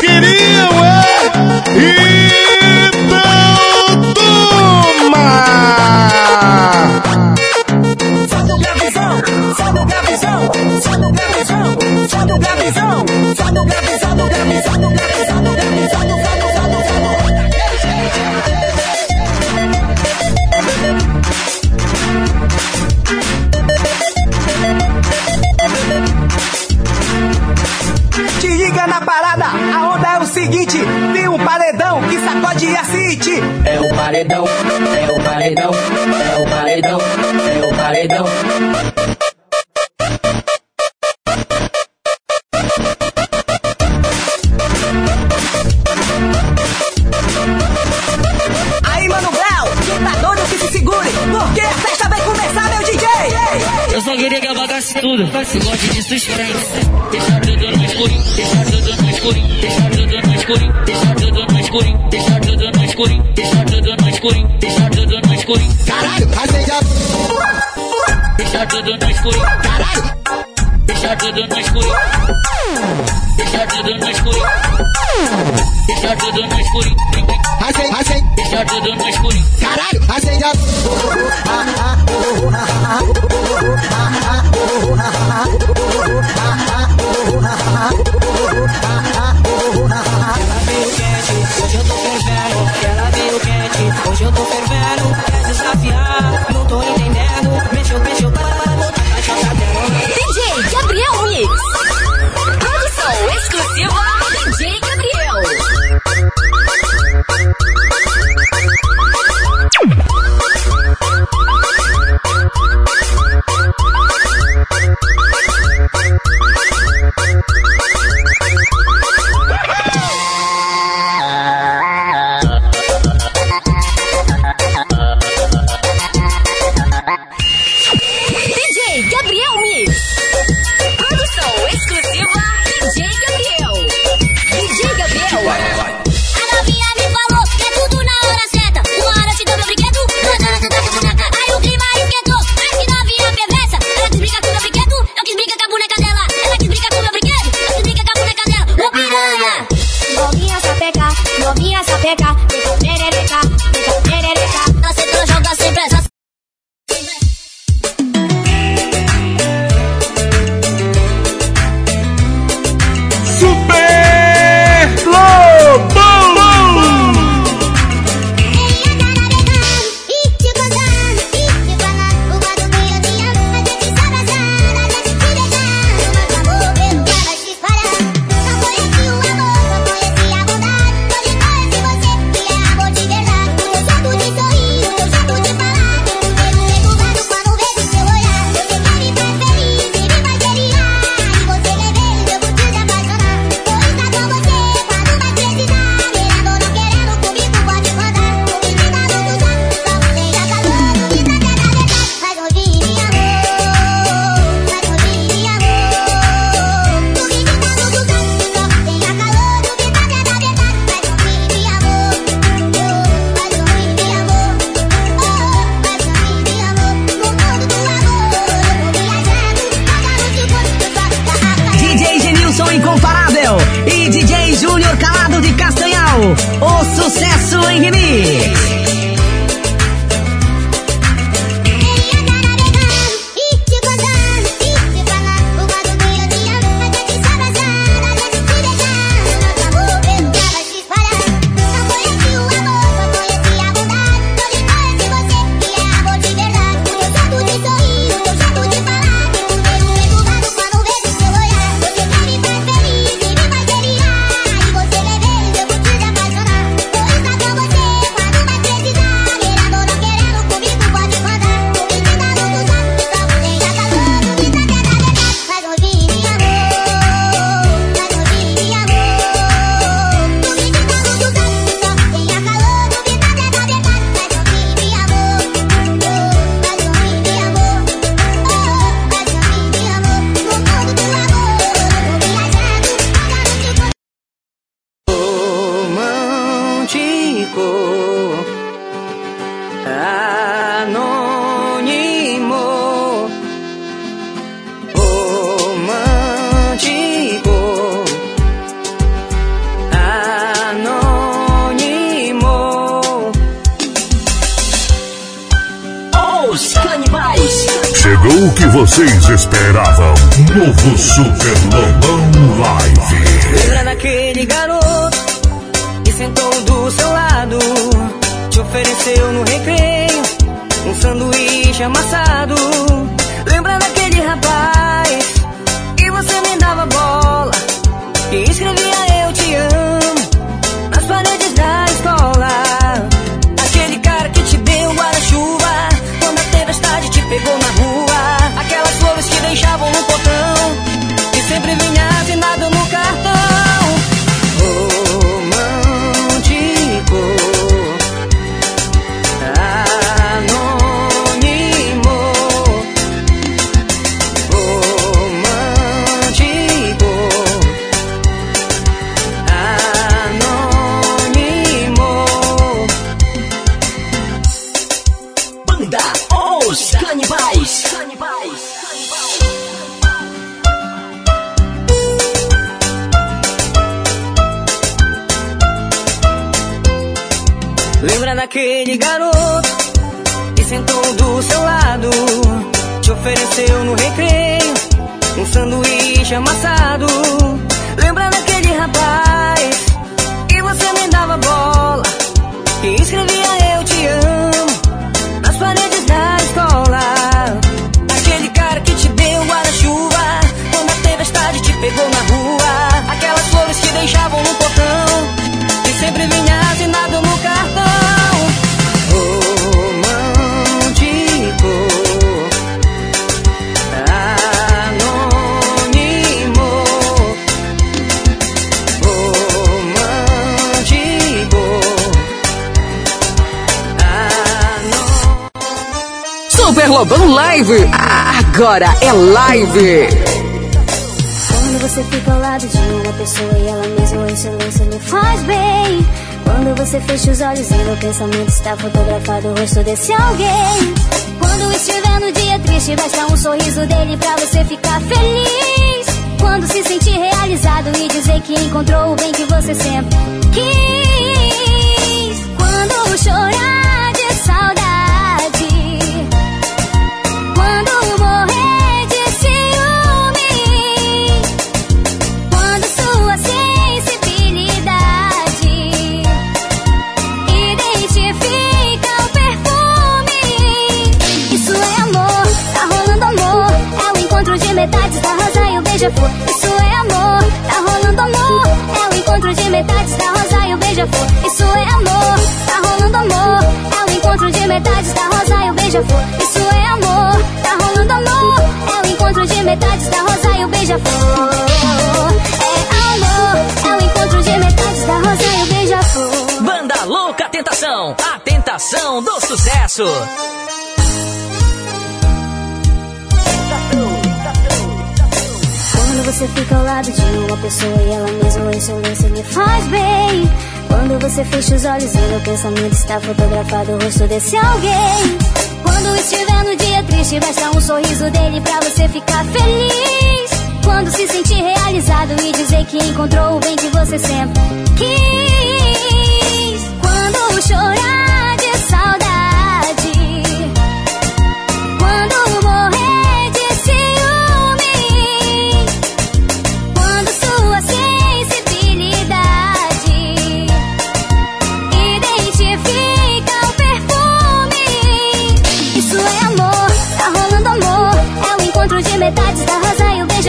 Get me away, E paredão, é o paredão, é o paredão, é o paredão. Aí, Mano Bel, quem tá doido que se segure, porque a festa vai começar, meu DJ. Eu só queria que abagasse tudo, se gosta de suspense. Lobão Live. Agora é live. Quando você fica ao lado de uma pessoa e ela mesmo em silêncio me faz bem. Quando você fecha os olhos e no pensamento está fotografado o rosto desse alguém. Quando estiver no dia triste, basta um sorriso dele pra você ficar feliz. Quando se sentir realizado e dizer que encontrou o bem que você sempre quis. Quando chorar beija-flor. Isso é amor, tá rolando amor. É o encontro de metades da rosa e o beija-flor. Isso é amor, tá rolando amor. É o encontro de metades da rosa e o beija-flor. Isso é amor, tá rolando amor. É o encontro de metades da rosa e o beija-flor. É amor, é o encontro de metades da rosa e o beija-flor. Banda Louca Tentação. A tentação do sucesso. Quando você fica ao lado de uma pessoa e ela mesmo em silêncio me faz bem. Quando você fecha os olhos e no pensamento está fotografado o rosto desse alguém. Quando estiver no dia triste, basta um sorriso dele pra você ficar feliz. Quando se sentir realizado e dizer que encontrou o bem que você sempre quis. Quando chorar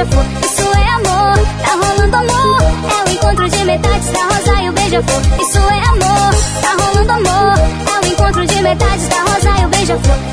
beija-flor. Isso é amor, tá rolando amor. É o encontro de metades da rosa e o beija-flor. Isso é amor, tá rolando amor. É o encontro de metades da rosa e o beija-flor.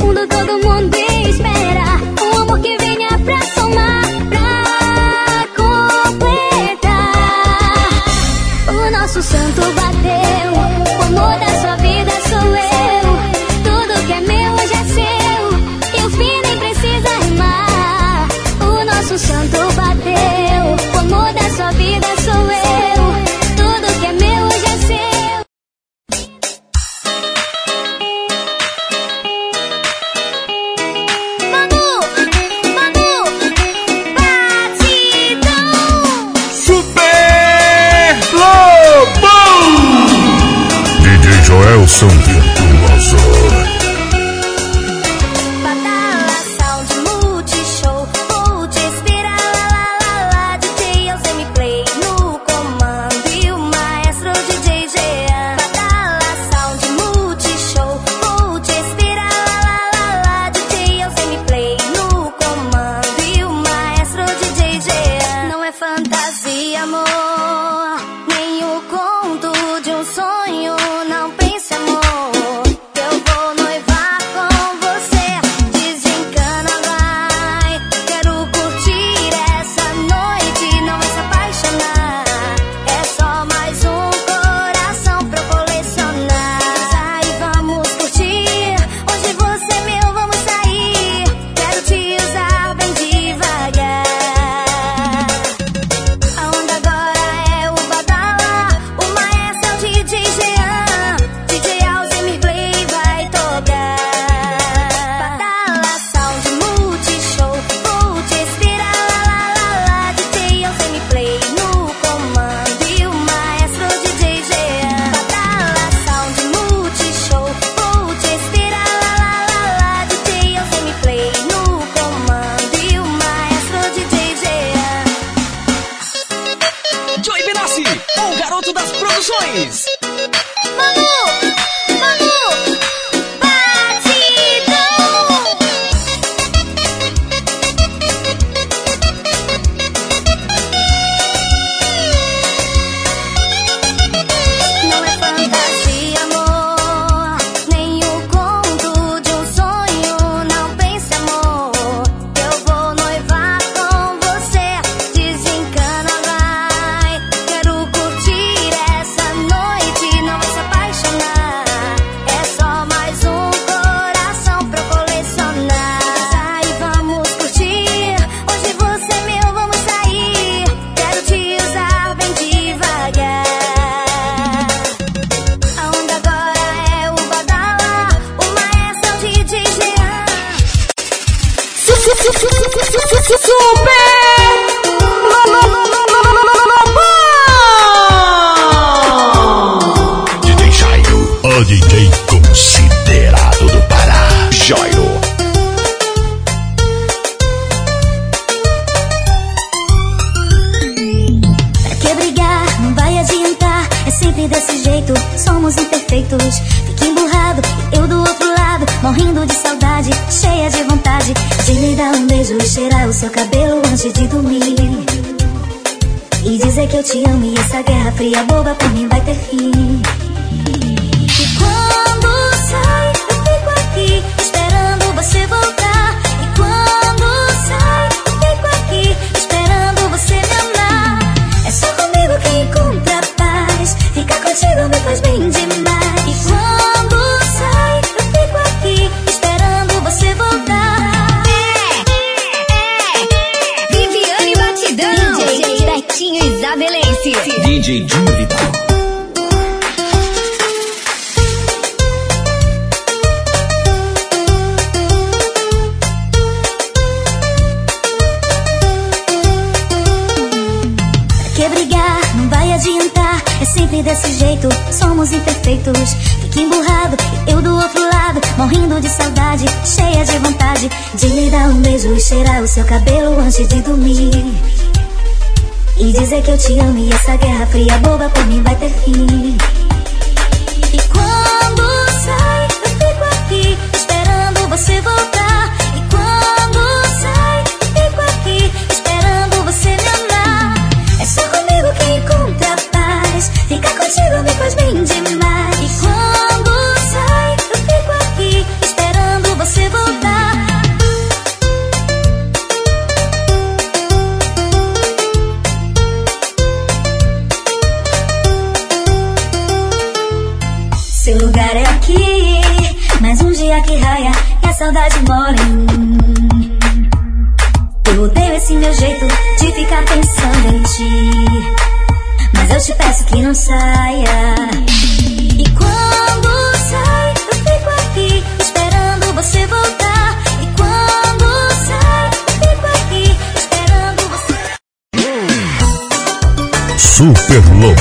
Một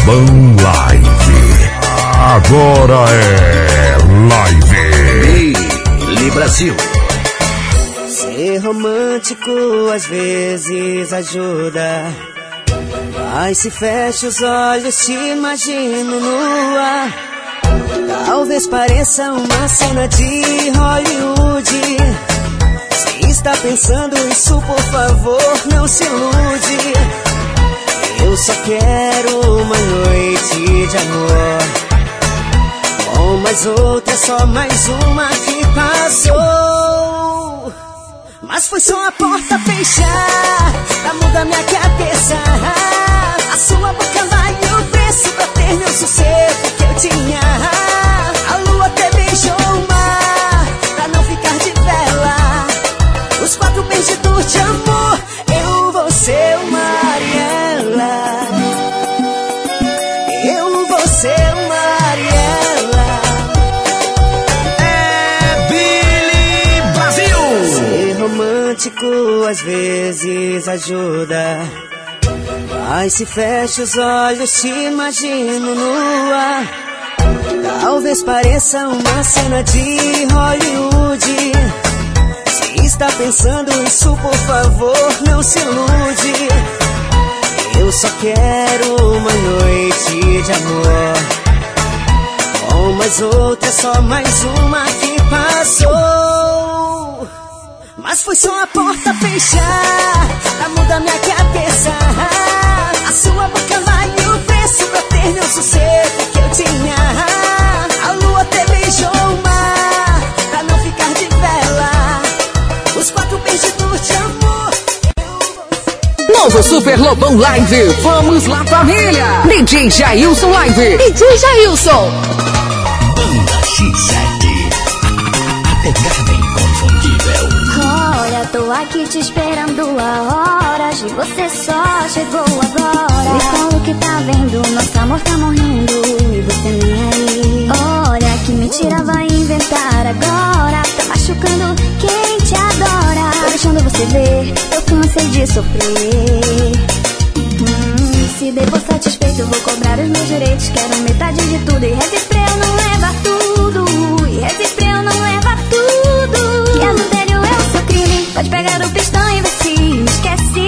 Lobão Live. Agora é live. Billy Brasil. Ser romântico às vezes ajuda. Mas se fecha os olhos, te imagino nua. Talvez pareça uma cena de Hollywood. Se está pensando isso, por favor, não se ilude. Eu só quero uma noite de amor. Com mais outra, só mais uma que passou. Mas foi só a porta fechar pra mudar minha cabeça. A sua boca vale o preço pra ter meu sossego que eu tinha. A lua até beijou o mar pra não ficar de vela. Os quatro perdidos de amor, eu vou ser uma às vezes ajuda. Mas se fecha os olhos, te imagino nua. Talvez pareça uma cena de Hollywood. Se está pensando isso, por favor, não se ilude. Eu só quero uma noite de amor. Com mais outra, só mais uma que passou. Mas foi só a porta fechar pra mudar minha cabeça. A sua boca vale o preço pra ter meu sossego que eu tinha. A lua até beijou o mar pra não ficar de vela. Os quatro perdidos de amor. Novo Super Lobão Live. Vamos lá, família. DJ Jailson Live. DJ Jailson. Banda X7. A pegada aqui te esperando há horas E você só chegou agora Me fala o que tá vendo Nosso amor tá morrendo E você nem aí Olha, que mentira vai inventar agora Tá machucando quem te adora Tô deixando você ver Eu cansei de sofrer Hum, se depois satisfeito, eu vou cobrar os meus direitos. Quero metade de tudo e resispreu não leva tudo. E resispreu não leva tudo. Crime. Pode pegar o pistão e ver se esquece.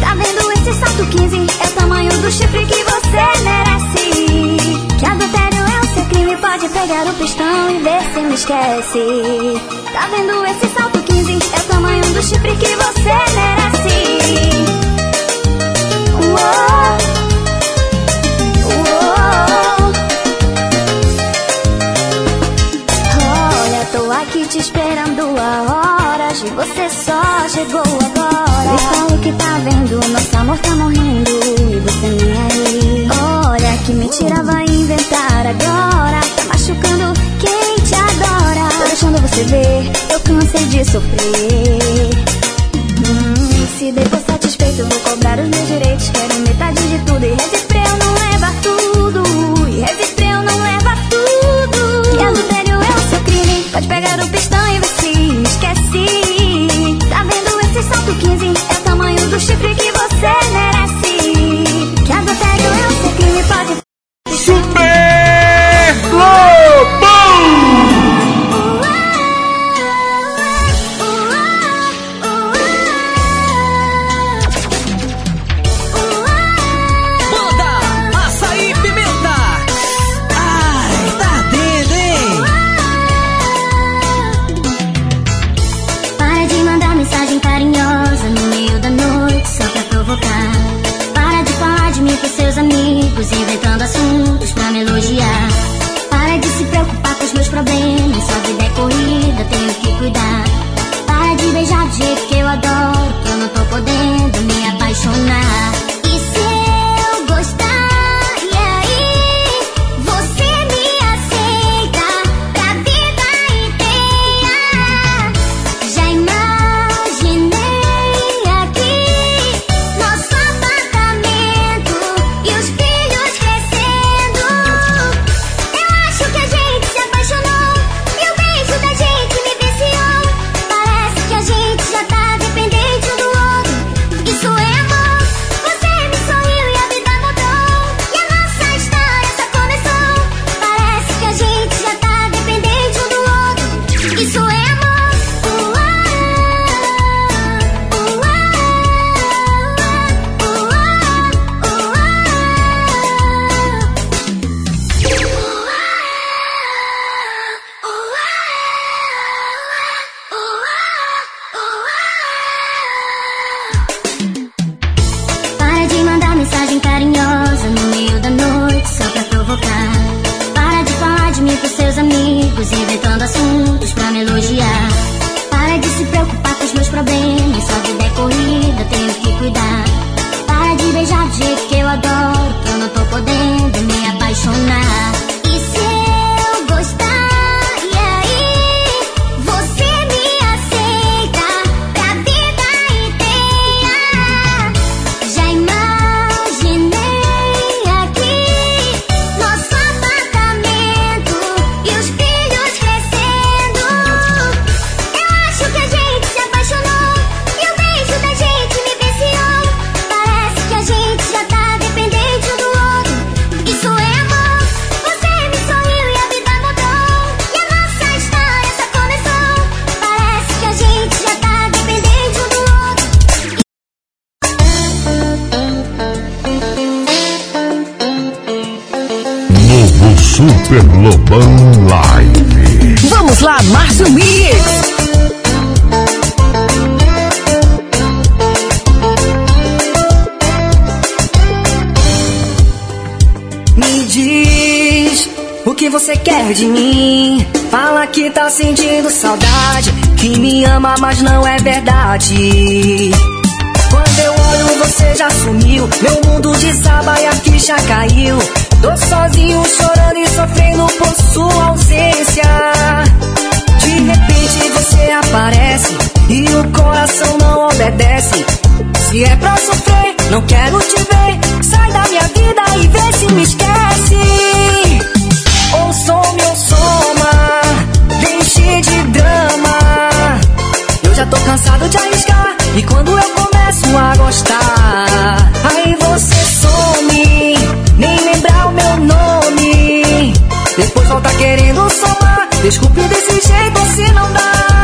Tá vendo esse salto 15? É o tamanho do chifre que você merece. Que adultério é o seu crime. Pode pegar o pistão e ver se me esquece. Tá vendo esse salto 15? É o tamanho do chifre que você merece. Uou. Olha, tô aqui te esperando há chegou agora. Me fala o que tá vendo, nosso amor tá morrendo e você nem aí. Olha que mentira vai inventar agora. Tá machucando quem te adora. Tô deixando você ver, eu cansei de sofrer. Hum, se depois satisfeito, vou cobrar os meus direitos. Quero metade de tudo e resispreu não leva tudo. Pode pegar o pistão e se esquece. Tá vendo esse salto 15? É o tamanho do chifre que você quer de mim. Fala que tá sentindo saudade, que me ama, mas não é verdade. Quando eu olho, você já sumiu. Meu mundo desaba e a ficha caiu. Tô sozinho, chorando e sofrendo por sua ausência. De repente você aparece e o coração não obedece. Se é pra sofrer, não quero te ver. Sai da minha vida e vê se me esquece. Ou some ou soma, deixe de drama. Eu já tô cansado de arriscar. E quando eu começo a gostar, aí você some, nem lembrar o meu nome. Depois volta querendo somar. Desculpe desse jeito se não dá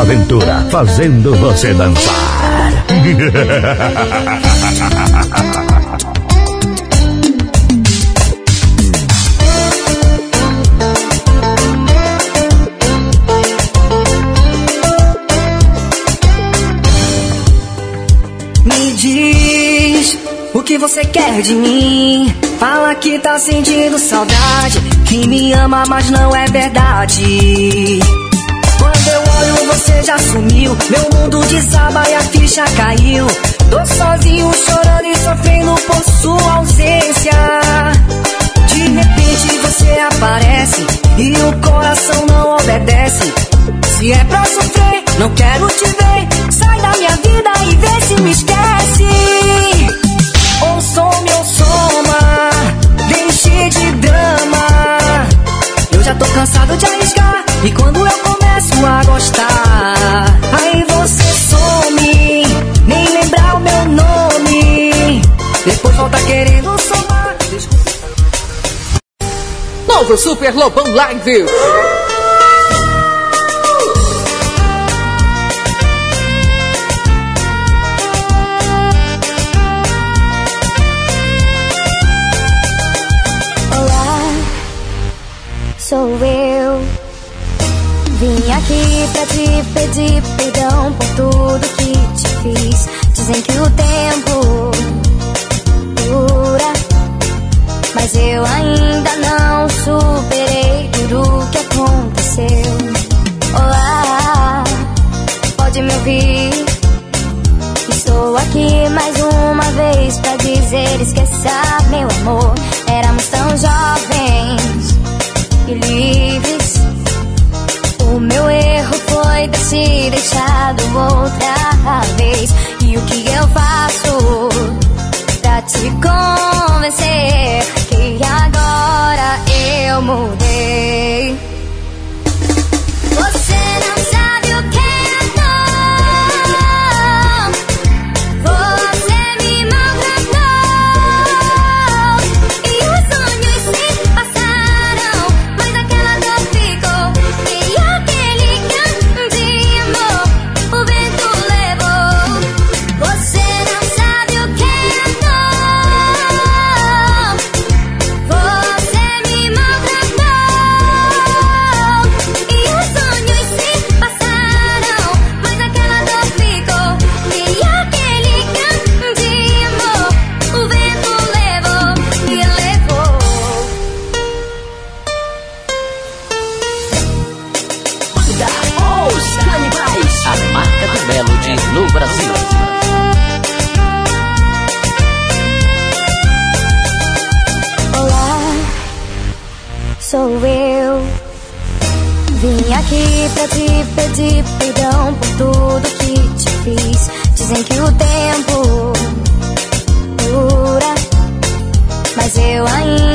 Aventura, fazendo você dançar. Me diz que você quer de mim. Fala que tá sentindo saudade, que me ama, mas não é verdade. Você já sumiu. Meu mundo desaba e a ficha caiu. Tô sozinho, chorando e sofrendo por sua ausência. De repente você aparece e o coração não obedece. Se é pra sofrer, não quero te ver. Sai da minha vida e vê se me esquece. Ou some ou soma, deixe de drama. Eu já tô cansado de arriscar. E quando eu começo a gostar, Novo Super Lobão Live. Olá, sou eu. Vim aqui pra te pedir perdão por tudo que te fiz. Dizem que o tempo dura, mas eu ainda não superei tudo que aconteceu. Olá, pode me ouvir? Estou aqui mais uma vez pra dizer: esqueça, meu amor. Éramos tão jovens e livres. O meu erro foi ter se deixado outra vez. E o que eu faço pra te convencer eu pedir perdão por tudo que te fiz. Dizem que o tempo dura, mas eu ainda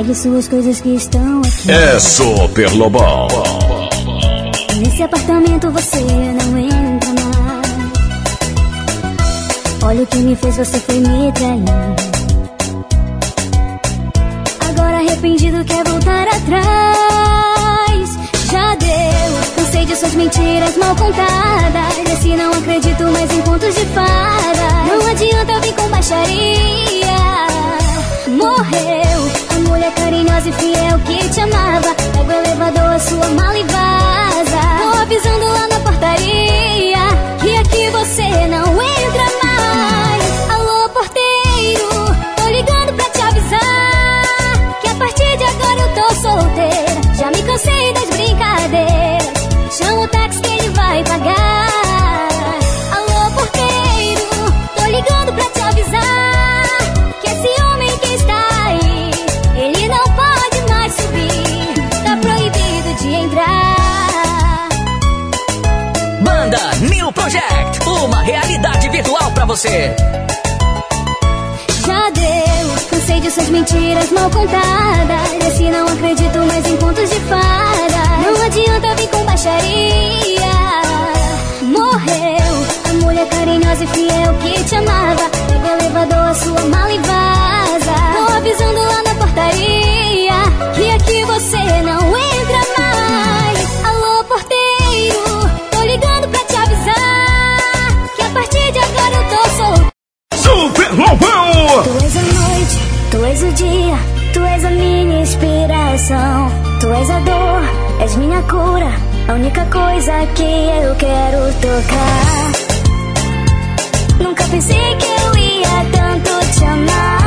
Pegue suas coisas que estão aqui. É Super Lobão. Nesse apartamento você não entra mais. Olha o que me fez, você foi me trair. Agora arrependido quer voltar atrás. Já deu, cansei de suas mentiras mal contadas. Nesse não acredito mais em contos de fada. Não adianta vir com baixaria. Morreu a mulher carinhosa e fiel que te amava. Pega o elevador, a sua mala e vaza. Tô avisando lá na portaria que aqui você não entra mais. Alô, porteiro, tô ligando pra te avisar que a partir de agora eu tô solteira. Já me cansei das brincadeiras. Chama o táxi que ele vai pagar. você. Já deu, cansei de suas mentiras mal contadas. Esse não acredito mais em contos de fada. Não adianta vir com baixaria. Morreu a mulher carinhosa e fiel que te amava. Pega o elevador, a sua mala e vaza. Vou avisando lá na portaria que aqui você não Galvão. Tu és a noite, tu és o dia, tu és a minha inspiração. Tu és a dor, és minha cura, a única coisa que eu quero tocar. Nunca pensei que eu ia tanto te amar.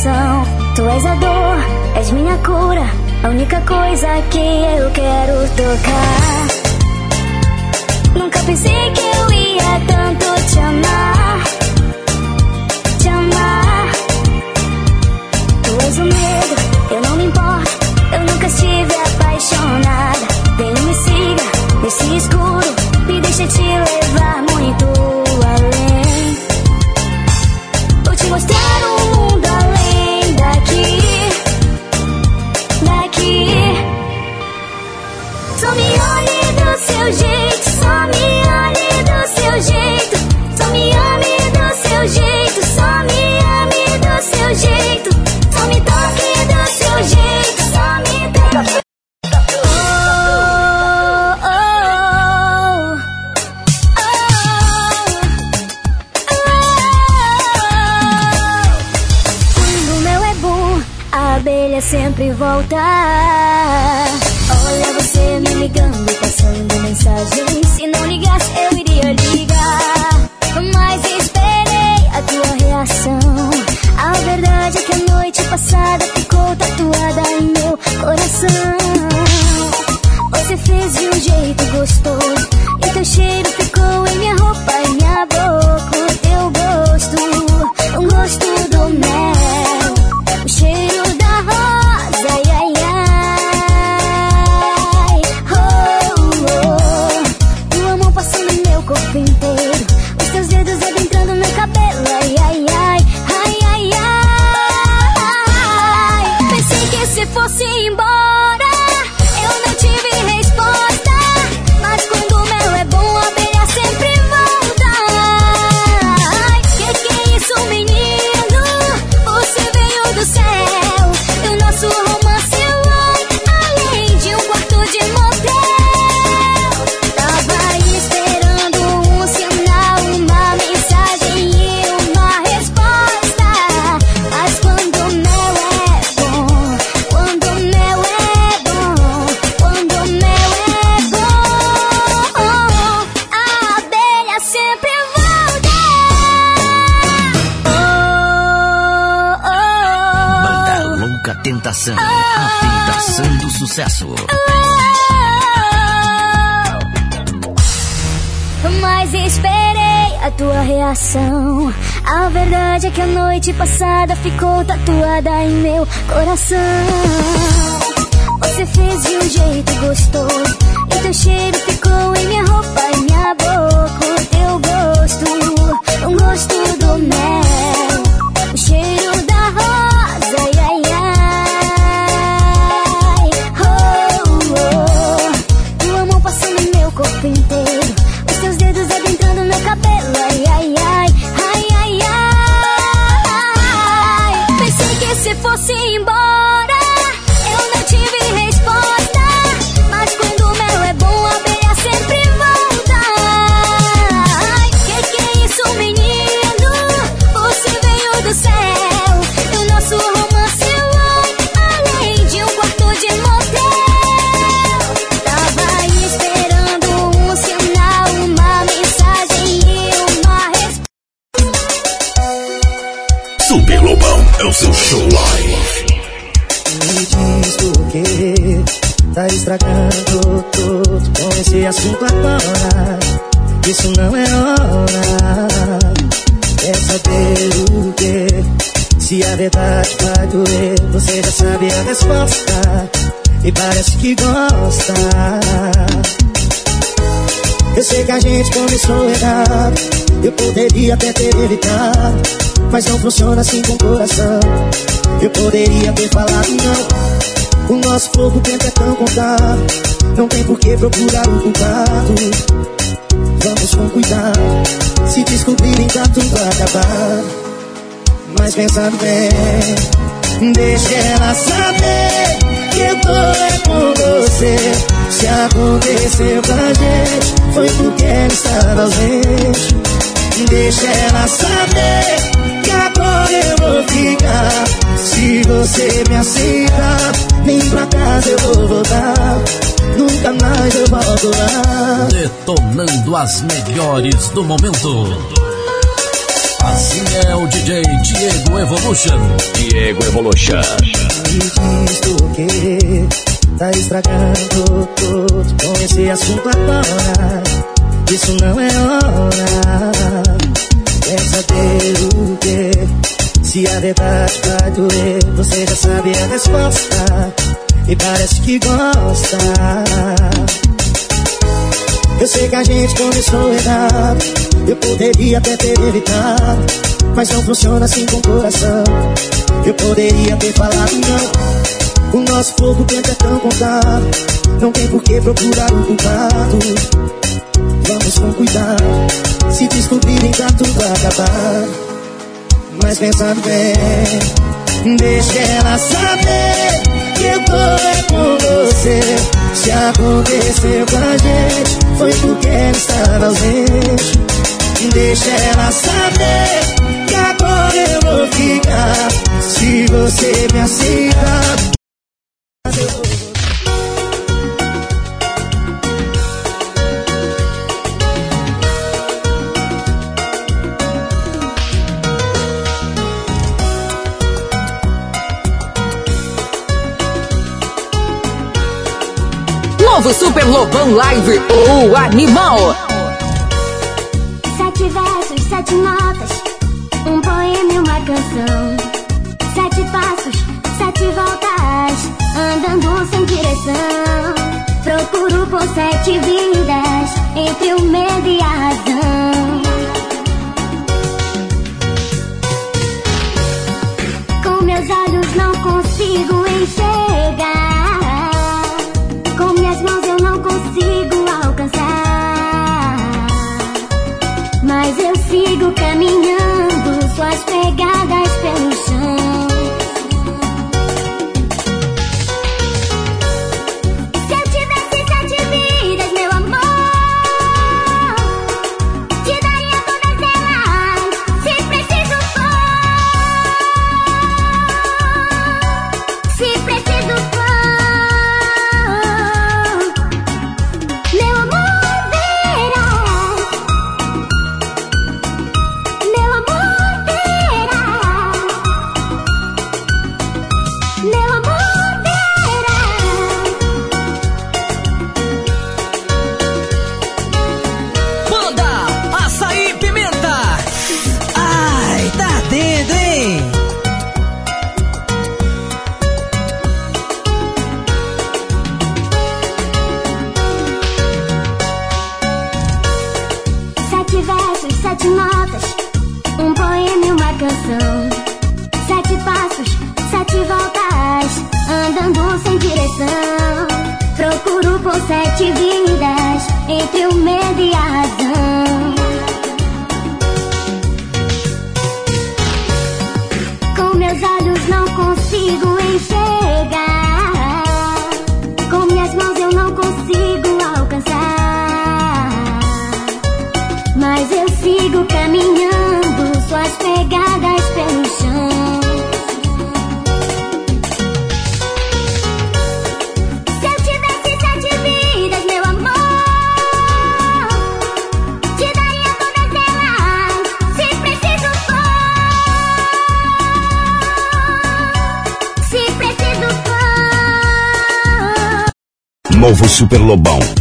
coração. Tu és a dor, és minha cura, a única coisa que eu quero tocar. Nunca pensei que eu ia tanto te amar. sucesso. Oh! Mas esperei a tua reação. A verdade é que a noite passada ficou tatuada em meu coração. Você fez de um jeito gostoso. E teu cheiro ficou em minha roupa e minha sei que a gente começou errado. Eu poderia até ter evitado. Mas não funciona assim com o coração. Eu poderia ter falado não. O nosso fogo tempo é tão contado. Não tem por que procurar o culpado. Vamos com cuidado. Se descobrirem, tá tudo acabado. Mas pensando bem, deixa ela saber que eu tô é com você. Se aconteceu com a gente, foi porque ela estava ausente. Deixa ela saber que agora eu vou ficar. Se você me aceitar, nem pra casa eu vou voltar. Nunca mais eu volto lá. Detonando as melhores do momento. Assim é o DJ Diego Evolution. Diego Evolution. Me diz por que tá estragando tudo com esse assunto agora. Isso não é hora. Quer saber o que? Se a verdade vai doer, você já sabe a resposta. E parece que gosta. Eu sei que a gente começou errado. Eu poderia até ter evitado. Mas não funciona assim com o coração. Eu poderia ter falado não. O nosso fogo tempo é tão contado. Não tem por que procurar o culpado. Vamos com cuidado. Se descobrirem, tá tudo acabado. Mas pensando bem, deixa ela saber que eu tô é com você. Se aconteceu com a gente, foi porque ela estava ausente. Deixa ela saber que agora eu vou ficar. Se você me aceitar. Novo Super Lobão Live, o animal. Sete versos, sete notas, um poema e uma canção. Sete passos, sete voltas, andando sem direção. Procuro por sete vidas, entre o medo e a razão. Com meus olhos não consigo enxergar.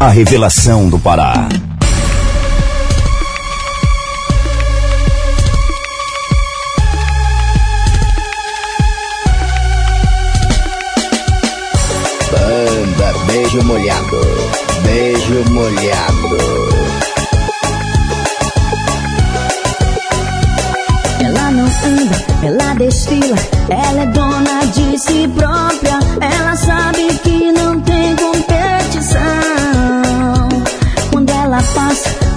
A revelação do Pará. Banda Beijo Molhado. Beijo Molhado. Ela não anda, ela desfila, ela é dona de si própria. Ela sabe que não tem competição.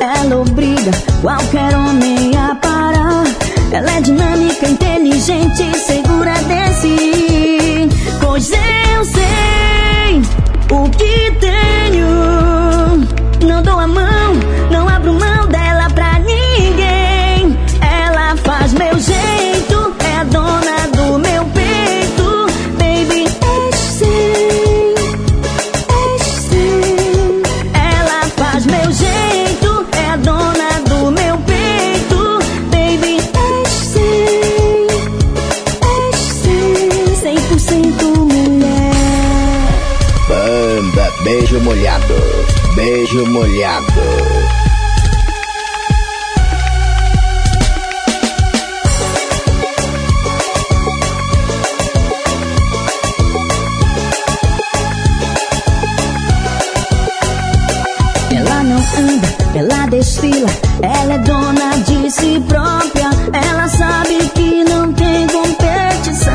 Ela obriga qualquer homem a parar. Ela é dinâmica, inteligente, segura de si. Pois eu sei o que Beijo Molhado. Ela desfila, ela é dona de si própria. Ela sabe que não tem competição.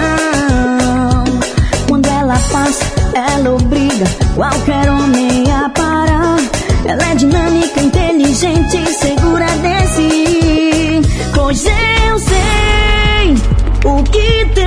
Quando ela passa, ela obriga qualquer homem. Ela é dinâmica, inteligente, segura de si. Pois eu sei o que tenho.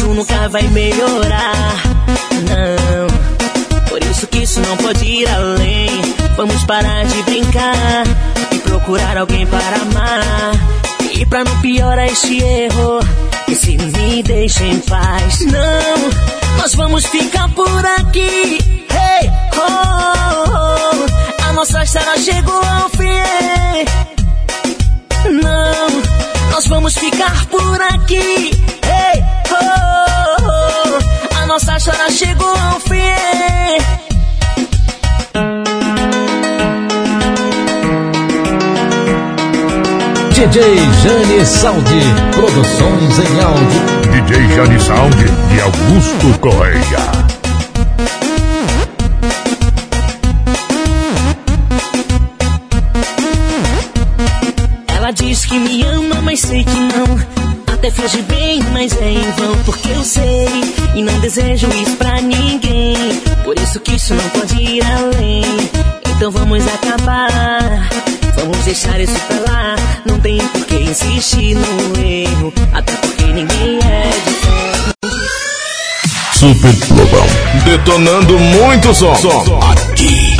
Isso nunca vai melhorar. Não. Por isso que isso não pode ir além. Vamos parar de brincar e procurar alguém para amar. E pra não piorar este erro, e se me deixa em paz. Não, nós vamos ficar por aqui. Hey, oh, oh. a nossa história chegou ao fim. Não, nós vamos ficar por aqui. Oh, a nossa história chegou ao fim. DJ Jane Saldi, produções em áudio. DJ Jane Sound de Augusto Correia. Ela diz que me ama, mas sei que não até finge bem, mas é em vão porque eu sei e não desejo isso pra ninguém. Por isso que isso não pode ir além. Então vamos acabar. Vamos deixar isso pra lá. Não tem por que insistir no erro, até porque ninguém é de. Super Global, detonando muito som. som. Aqui.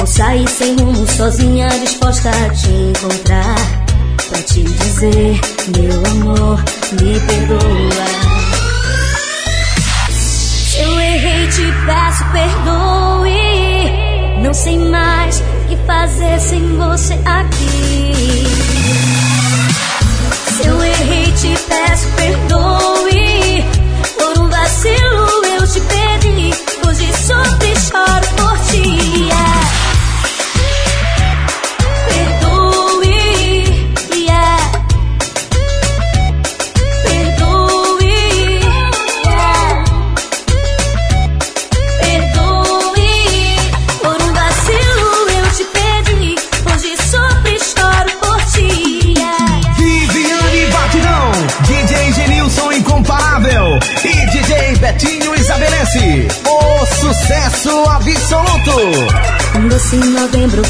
Vou sair sem rumo, sozinha, disposta a te encontrar. Pra te dizer, meu amor, me perdoa. Se eu errei, te peço perdoe. Não sei mais o que fazer sem você aqui. Se eu errei, te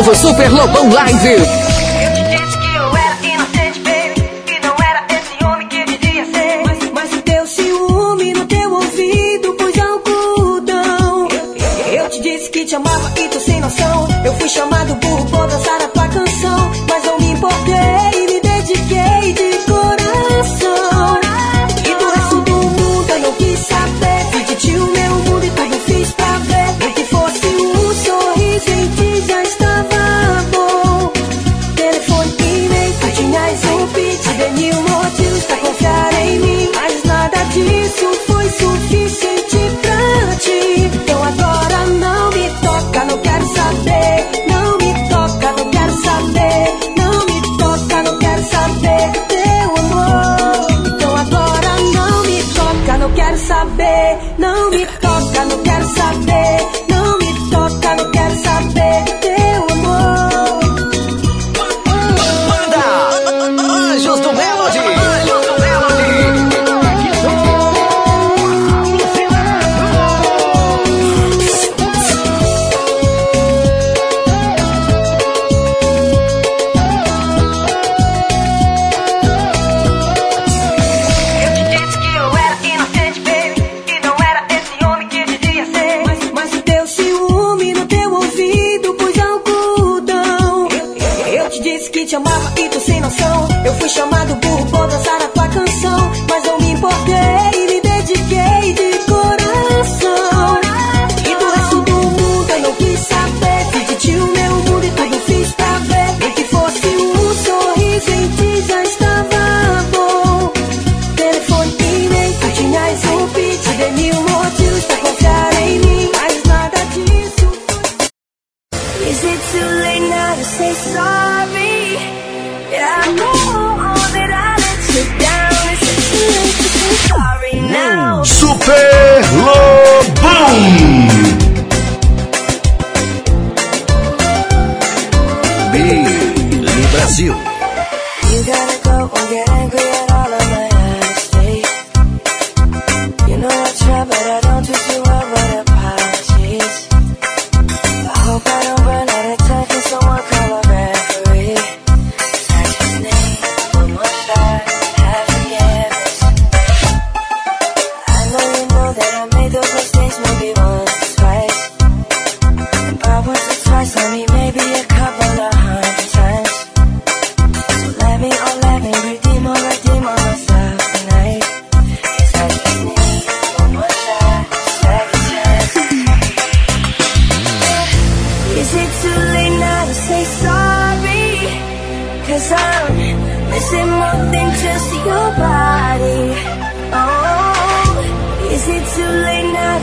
novo Super Lobão Live.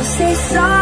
sei só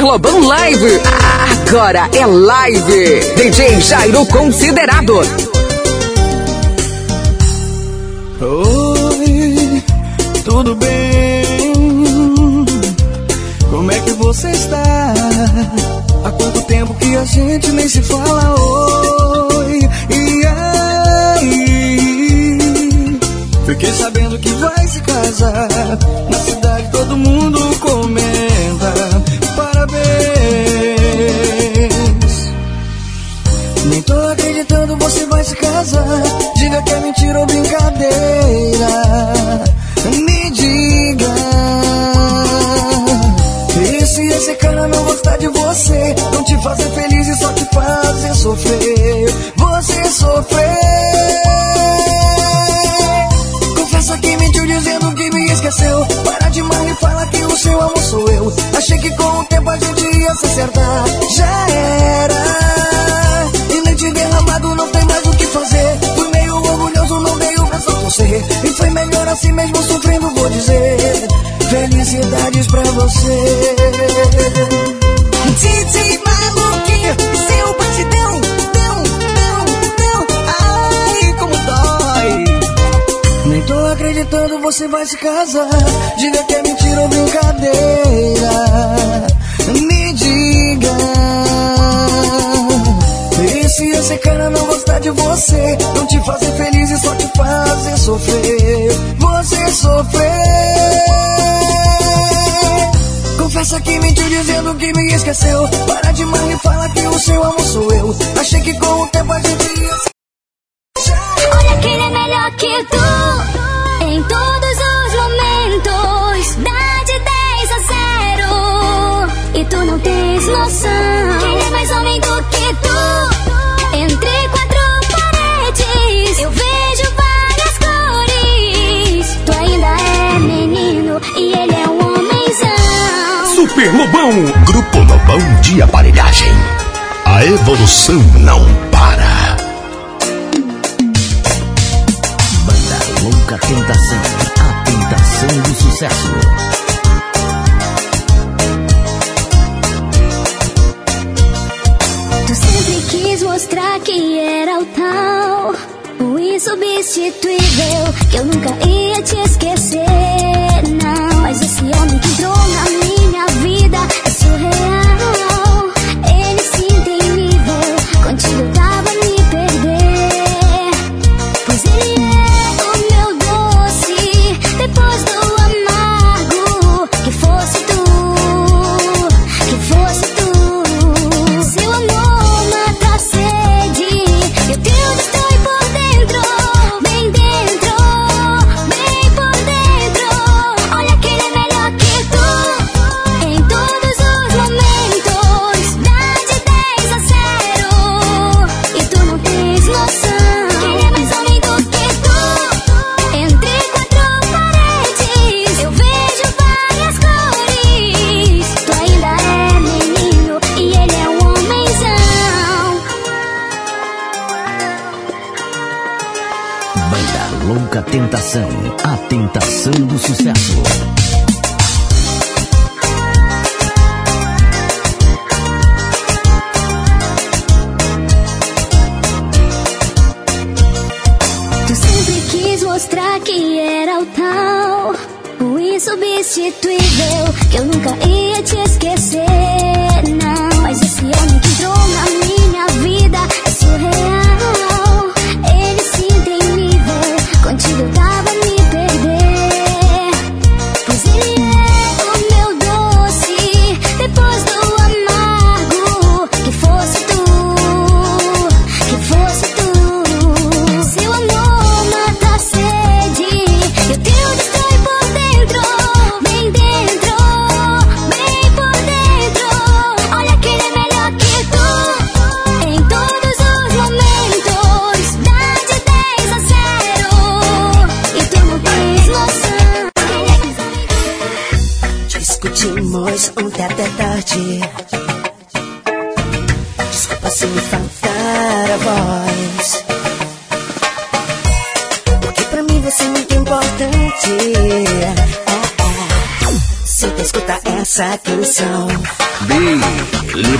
Lobão Live. Agora é live. DJ Jairo Considerado. Oi, tudo bem? Como é que você está? Há quanto tempo que a gente nem se fala? Oi, e aí? Fiquei sabendo que vai se casar. Na cidade todo mundo comenta. Parabéns. Nem tô acreditando, você vai se casar. Diga que é mentira ou brincadeira. Me diga. E se esse cara não gostar de você, não te fazer feliz e só te fazer sofrer. Você sofrer. Confessa que mentiu dizendo que me esqueceu. Para de mal e fala que o seu amor sou eu. Achei que com o Já era. E nem te derramado não tem mais o que fazer. Fui meio orgulhoso, não dei o braço a torcer. E foi melhor assim mesmo sofrendo, vou dizer. Felicidades pra você. DJ maluquinho, seu batidão, dão, dão, dão. Ai, como dói. Nem tô acreditando, você vai se casar. Diga que é mentira ou brincadeira. Me se esse cara não gostar de você, não te fazer feliz e só te fazer sofrer. Você sofrer. Confessa que mentiu dizendo que me esqueceu. Para de mal e fala que o seu amor sou eu. Achei que com o Lobão de Aparelhagem. A evolução não para. Banda Louca Tentação. A tentação do sucesso. Tu sempre quis mostrar que era o tal, o insubstituível, que eu nunca ia te esquecer, não. Mas esse homem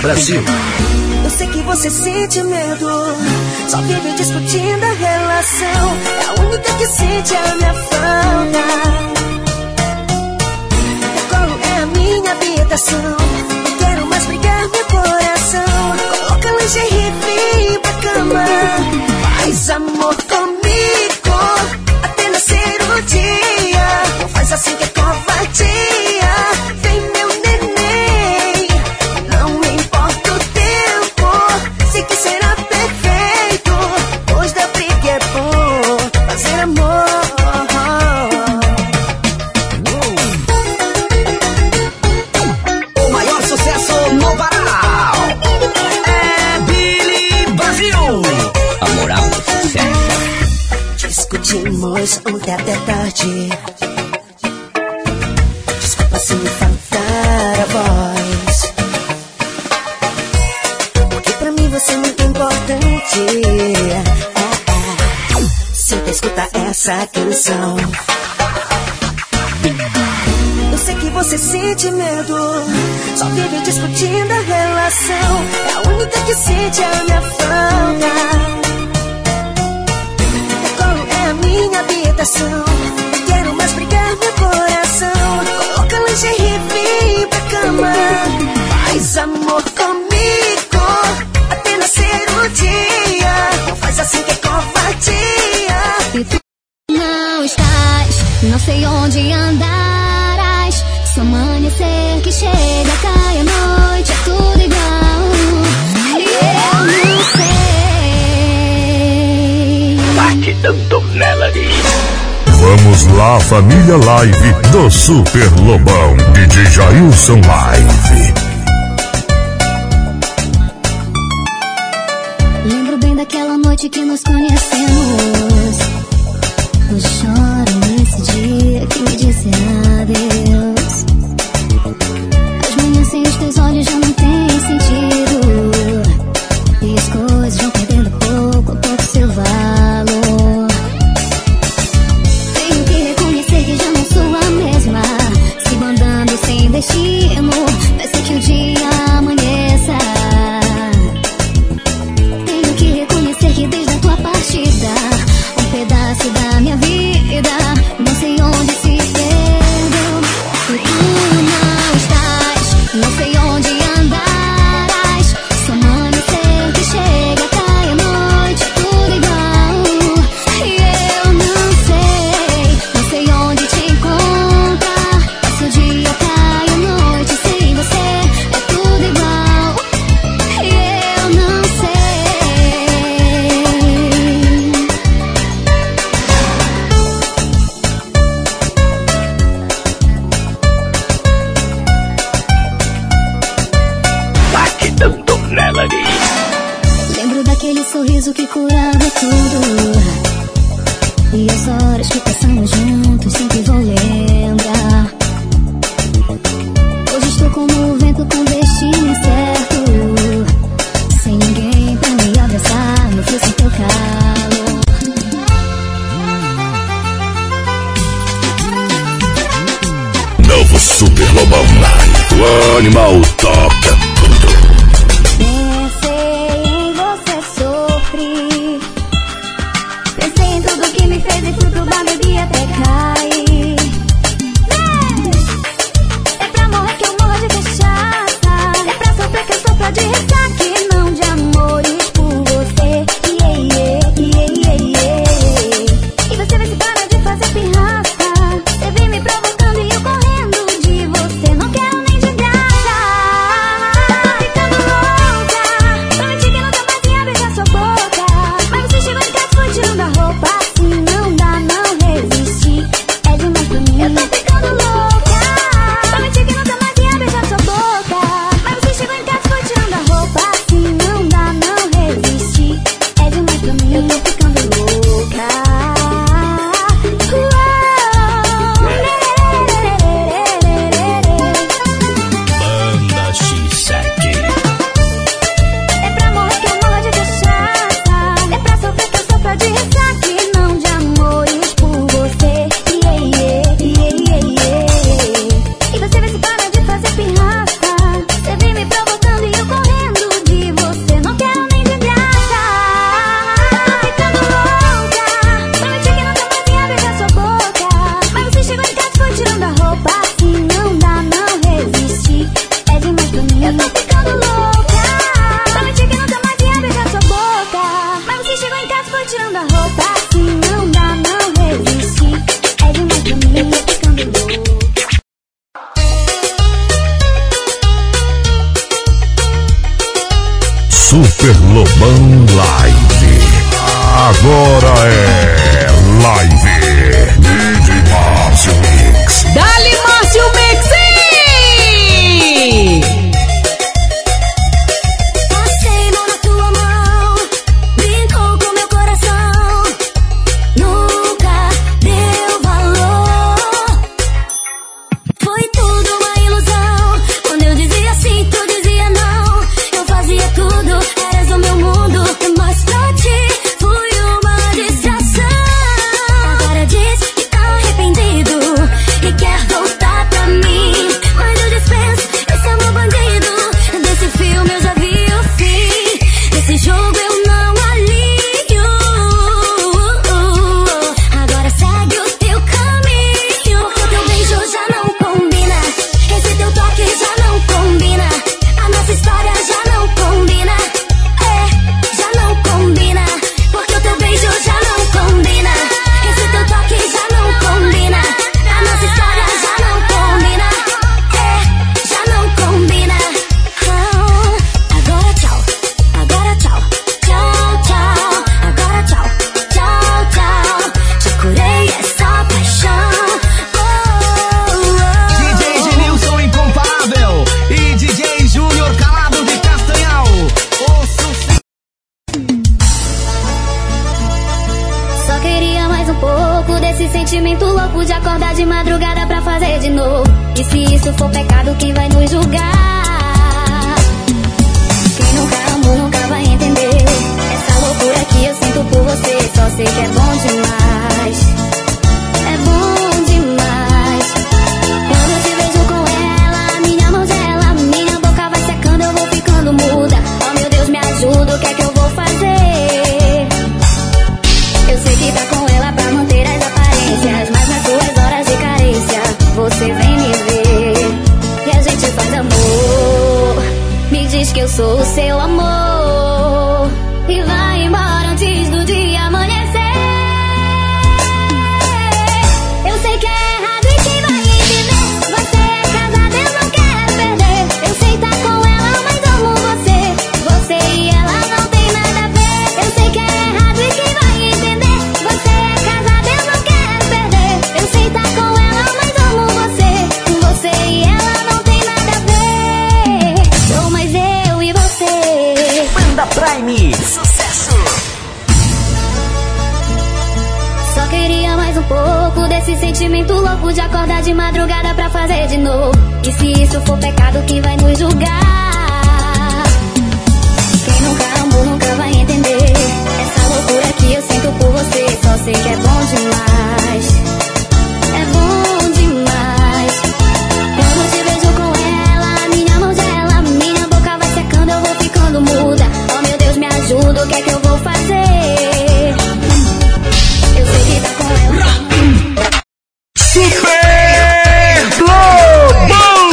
Brasil. Eu sei que você sente medo, só vive discutindo a relação. É a única que sente a minha falta. É Teu colo é a minha habitação. Não quero mais brigar meu coração. Coloca lingerie e vem pra cama. Faz amor comigo. essa canção. Eu sei que você sente medo, só vive discutindo a relação. É a única que sente a minha falta. É Decoro é a minha habitação. Eu quero mais brigar, meu Família Live do Super Lobão, e de Jailson Live. Lembro bem daquela noite que nos conhecemos mais um pouco desse sentimento louco de acordar de madrugada pra fazer de novo. E se isso for pecado, quem vai nos julgar? Quem nunca amou nunca vai entender. Essa loucura que eu sinto por você, só sei que é bom demais. É bom demais. Quando te vejo com ela, minha mão gela, minha boca vai secando, eu vou ficando muda. Oh meu Deus, me ajuda, o que é que eu Super Lobão!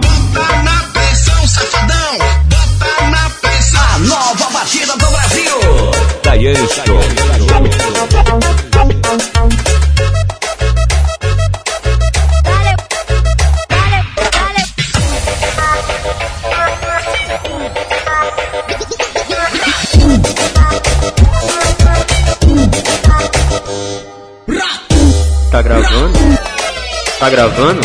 Bota na pressão, safadão! Bota na pressão! Nova batida do Brasil! Daiane Chagall. tá gravando?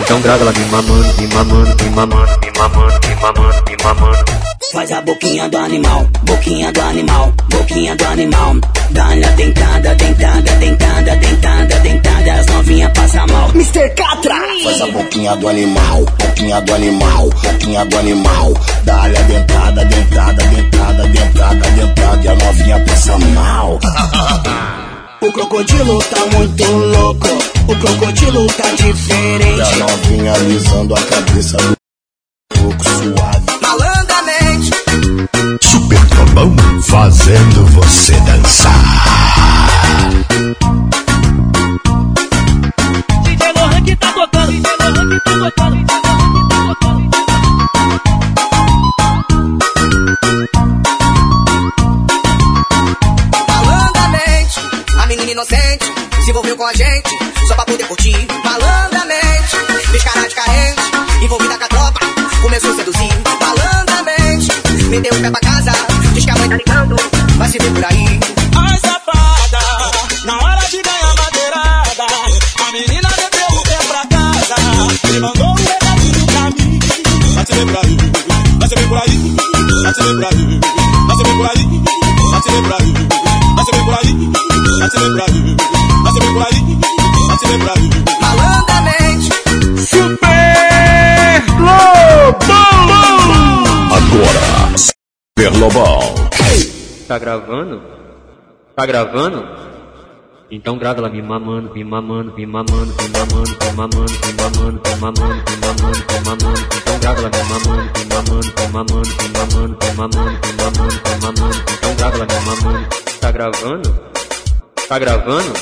Então grava ela me mamando, me mamando, me mamando, me mamando, me mamando, me mamando. Faz a boquinha do animal, boquinha do animal, boquinha do animal. Dá-lhe a dentada, dentada, dentada, dentada, dentada, as novinhas passam mal. Mr. Catra! Faz a boquinha do animal, boquinha do animal, boquinha do animal. Dá-lhe a dentada, dentada, dentada, dentada, dentada, e a novinha passa mal. o crocodilo tá muito louco. O crocodilo tá diferente. A novinha alisando a cabeça do coco suave. Malandamente. Super trombão fazendo você dançar. Ele mandou um recadinho pra mim. Atirei pra ele, atirei por aí, atirei pra ele, atirei por aí, atirei pra ele, atirei por aí, atirei pra ele, atirei por aí, atirei pra ele. Malandamente, Super Globão! Agora, Super Global. Tá gravando? Tá gravando? Então grava ela me mamando, me mamando, me mamando, me mamando, me mamando, me mamando, me mamando, me mamando, me mamando. Então grava ela me mamando, me mamando, me mamando, me mamando, me mamando, me mamando, me mamando. Então grava ela me mamando. Tá gravando? Tá gravando?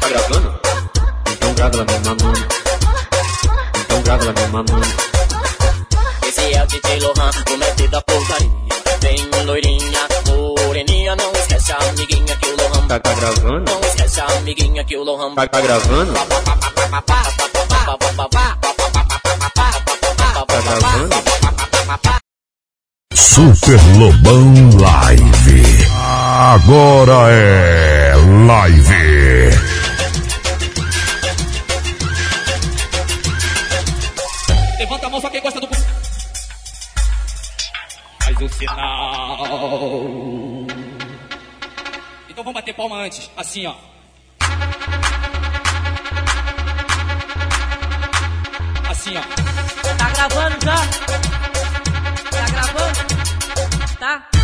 Tá gravando? Tá? Então grava ela ela me mamando. Esse é o DJ Lohan, o mestre da porcaria. Tem loirinha, moreninha, não esquece a amiguinha que o Lohan. Tá, tá gravando? Não esquece a amiguinha que o Lohan. Tá, tá gravando? Tá gravando? Super Lobão Live. Agora é live. Mão só quem gosta do. Faz o sinal. Então vamos bater palma antes, assim ó. Assim ó. Tá gravando já? Tá gravando? Tá?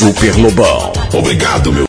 Super Lobão. Obrigado, meu